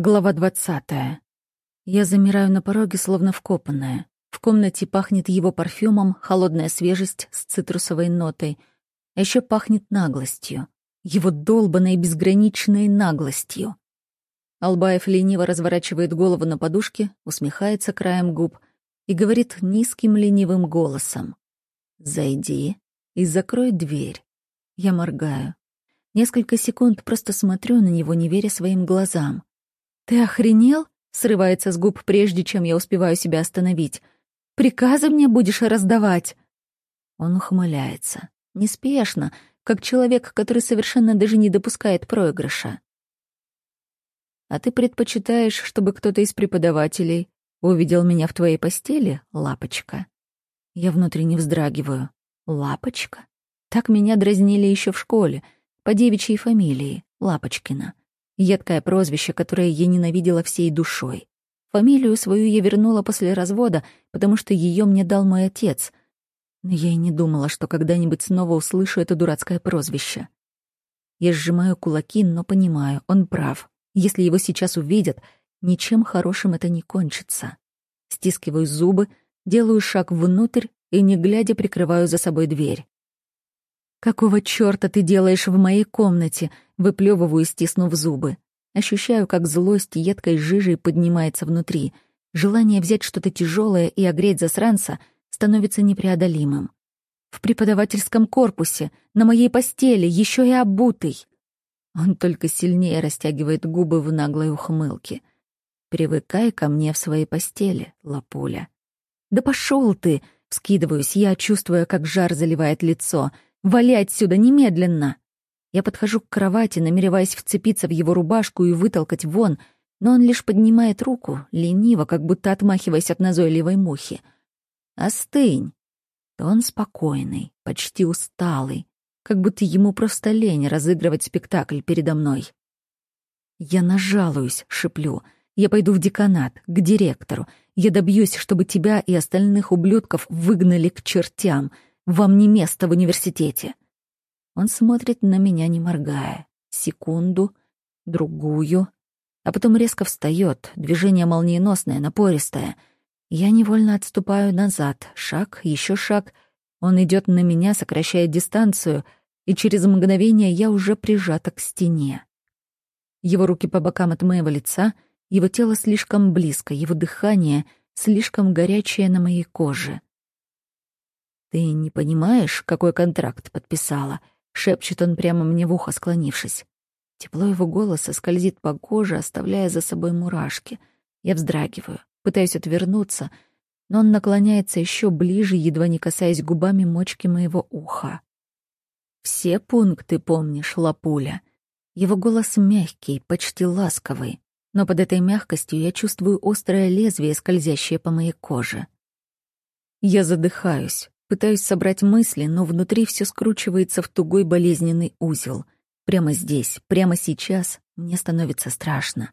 Глава двадцатая. Я замираю на пороге, словно вкопанная. В комнате пахнет его парфюмом, холодная свежесть с цитрусовой нотой. А еще пахнет наглостью. Его долбанной безграничной наглостью. Албаев лениво разворачивает голову на подушке, усмехается краем губ и говорит низким ленивым голосом. «Зайди и закрой дверь». Я моргаю. Несколько секунд просто смотрю на него, не веря своим глазам. «Ты охренел?» — срывается с губ, прежде чем я успеваю себя остановить. «Приказы мне будешь раздавать?» Он ухмыляется. Неспешно, как человек, который совершенно даже не допускает проигрыша. «А ты предпочитаешь, чтобы кто-то из преподавателей увидел меня в твоей постели, лапочка?» Я внутренне вздрагиваю. «Лапочка?» Так меня дразнили еще в школе, по девичьей фамилии, Лапочкина. Едкое прозвище, которое я ненавидела всей душой. Фамилию свою я вернула после развода, потому что ее мне дал мой отец. Но я и не думала, что когда-нибудь снова услышу это дурацкое прозвище. Я сжимаю кулаки, но понимаю, он прав. Если его сейчас увидят, ничем хорошим это не кончится. Стискиваю зубы, делаю шаг внутрь и, не глядя, прикрываю за собой дверь. «Какого чёрта ты делаешь в моей комнате?» Выплёвываю, стиснув зубы. Ощущаю, как злость едкой жижей поднимается внутри. Желание взять что-то тяжелое и огреть засранца становится непреодолимым. В преподавательском корпусе, на моей постели, еще и обутый. Он только сильнее растягивает губы в наглой ухмылке. «Привыкай ко мне в своей постели, лапуля». «Да пошел ты!» — вскидываюсь я, чувствуя, как жар заливает лицо — Вали отсюда немедленно!» Я подхожу к кровати, намереваясь вцепиться в его рубашку и вытолкать вон, но он лишь поднимает руку, лениво, как будто отмахиваясь от назойливой мухи. «Остынь!» То он спокойный, почти усталый, как будто ему просто лень разыгрывать спектакль передо мной. «Я нажалуюсь», — шеплю. «Я пойду в деканат, к директору. Я добьюсь, чтобы тебя и остальных ублюдков выгнали к чертям. Вам не место в университете. Он смотрит на меня, не моргая. Секунду, другую, а потом резко встает. Движение молниеносное, напористое. Я невольно отступаю назад. Шаг, еще шаг. Он идет на меня, сокращая дистанцию, и через мгновение я уже прижата к стене. Его руки по бокам от моего лица, его тело слишком близко, его дыхание слишком горячее на моей коже. «Ты не понимаешь, какой контракт подписала?» — шепчет он прямо мне в ухо, склонившись. Тепло его голоса скользит по коже, оставляя за собой мурашки. Я вздрагиваю, пытаюсь отвернуться, но он наклоняется еще ближе, едва не касаясь губами мочки моего уха. «Все пункты помнишь, лапуля?» Его голос мягкий, почти ласковый, но под этой мягкостью я чувствую острое лезвие, скользящее по моей коже. Я задыхаюсь, Пытаюсь собрать мысли, но внутри все скручивается в тугой болезненный узел. Прямо здесь, прямо сейчас мне становится страшно.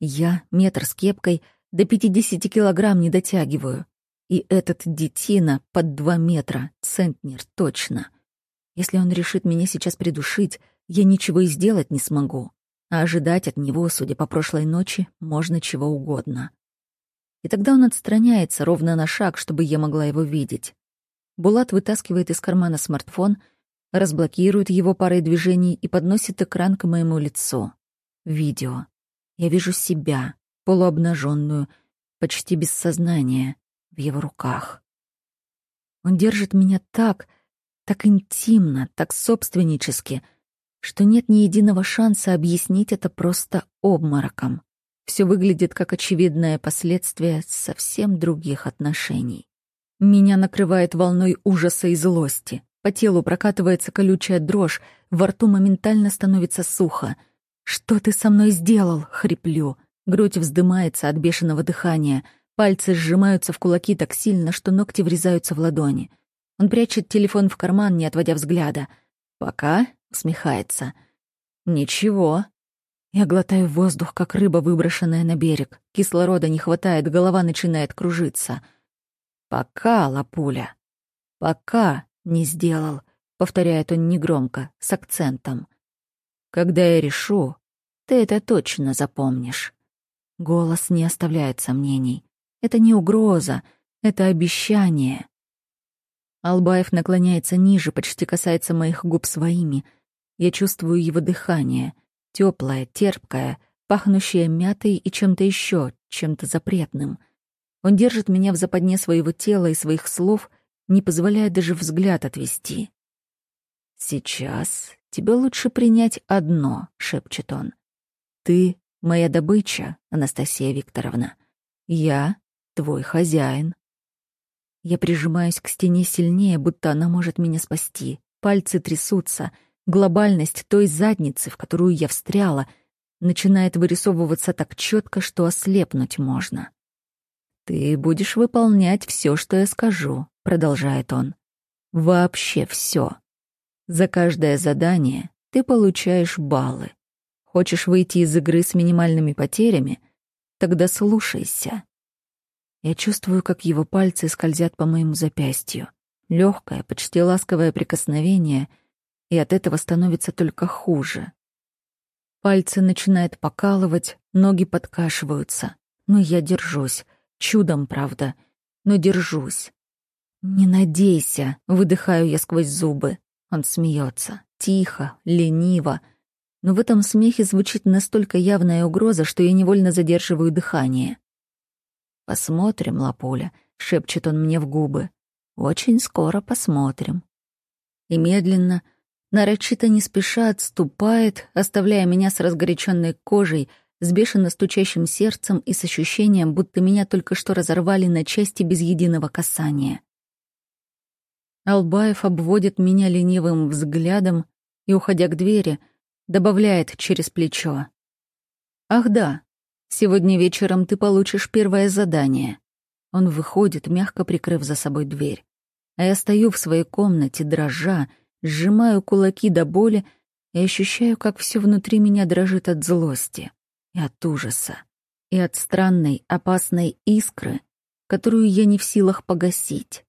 Я, метр с кепкой, до 50 килограмм не дотягиваю. И этот детина под два метра, центнер, точно. Если он решит меня сейчас придушить, я ничего и сделать не смогу. А ожидать от него, судя по прошлой ночи, можно чего угодно. И тогда он отстраняется ровно на шаг, чтобы я могла его видеть. Булат вытаскивает из кармана смартфон, разблокирует его парой движений и подносит экран к моему лицу. Видео. Я вижу себя, полуобнаженную, почти без сознания, в его руках. Он держит меня так, так интимно, так собственнически, что нет ни единого шанса объяснить это просто обмороком. Все выглядит как очевидное последствие совсем других отношений. Меня накрывает волной ужаса и злости. По телу прокатывается колючая дрожь, во рту моментально становится сухо. «Что ты со мной сделал?» — хриплю. Грудь вздымается от бешеного дыхания. Пальцы сжимаются в кулаки так сильно, что ногти врезаются в ладони. Он прячет телефон в карман, не отводя взгляда. «Пока?» — усмехается. «Ничего». Я глотаю воздух, как рыба, выброшенная на берег. Кислорода не хватает, голова начинает кружиться — «Пока, Лапуля, пока не сделал», — повторяет он негромко, с акцентом. «Когда я решу, ты это точно запомнишь». Голос не оставляет сомнений. Это не угроза, это обещание. Албаев наклоняется ниже, почти касается моих губ своими. Я чувствую его дыхание, теплое, терпкое, пахнущее мятой и чем-то еще, чем-то запретным. Он держит меня в западне своего тела и своих слов, не позволяя даже взгляд отвести. «Сейчас тебе лучше принять одно», — шепчет он. «Ты — моя добыча, Анастасия Викторовна. Я — твой хозяин». Я прижимаюсь к стене сильнее, будто она может меня спасти. Пальцы трясутся. Глобальность той задницы, в которую я встряла, начинает вырисовываться так четко, что ослепнуть можно. «Ты будешь выполнять все, что я скажу», — продолжает он. «Вообще все. За каждое задание ты получаешь баллы. Хочешь выйти из игры с минимальными потерями? Тогда слушайся. Я чувствую, как его пальцы скользят по моему запястью. Легкое, почти ласковое прикосновение, и от этого становится только хуже. Пальцы начинают покалывать, ноги подкашиваются. Но я держусь. Чудом, правда. Но держусь. «Не надейся», — выдыхаю я сквозь зубы. Он смеется, тихо, лениво. Но в этом смехе звучит настолько явная угроза, что я невольно задерживаю дыхание. «Посмотрим, Лапуля», — шепчет он мне в губы. «Очень скоро посмотрим». И медленно, нарочито не спеша отступает, оставляя меня с разгоряченной кожей, с бешено стучащим сердцем и с ощущением, будто меня только что разорвали на части без единого касания. Албаев обводит меня ленивым взглядом и, уходя к двери, добавляет через плечо. «Ах да, сегодня вечером ты получишь первое задание». Он выходит, мягко прикрыв за собой дверь. А я стою в своей комнате, дрожа, сжимаю кулаки до боли и ощущаю, как все внутри меня дрожит от злости и от ужаса, и от странной, опасной искры, которую я не в силах погасить.